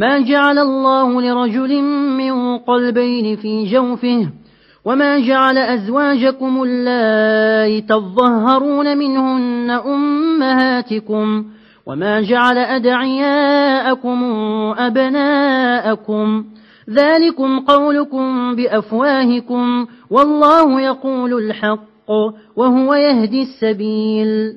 ما جعل الله لرجل من قلبين في جوفه وما جعل أزواجكم اللائي تظهرون منهن أمهاتكم وما جعل أدعياءكم أبناءكم ذلكم قولكم بأفواهكم والله يقول الحق وهو يهدي السبيل